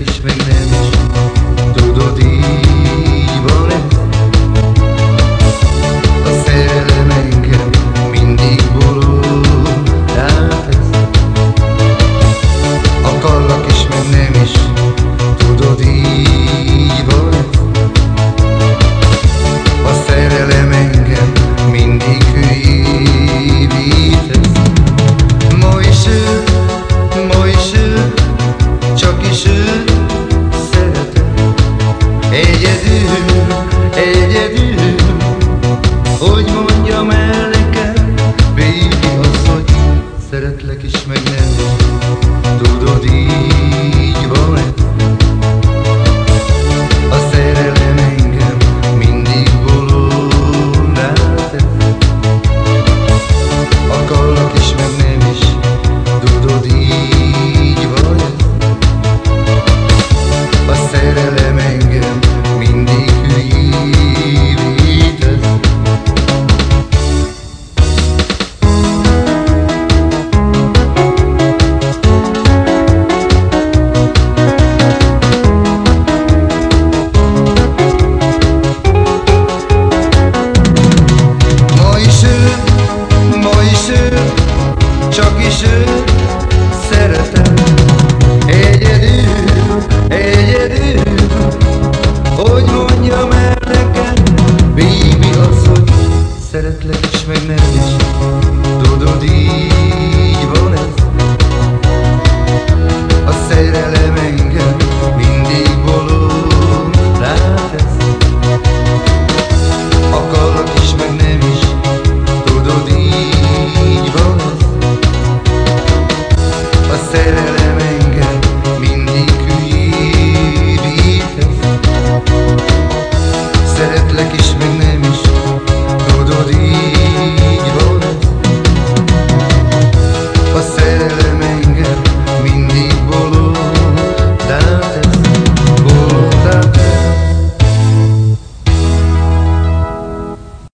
ich szeretlek is, meg nem is Tudod, így van ez? A szerelem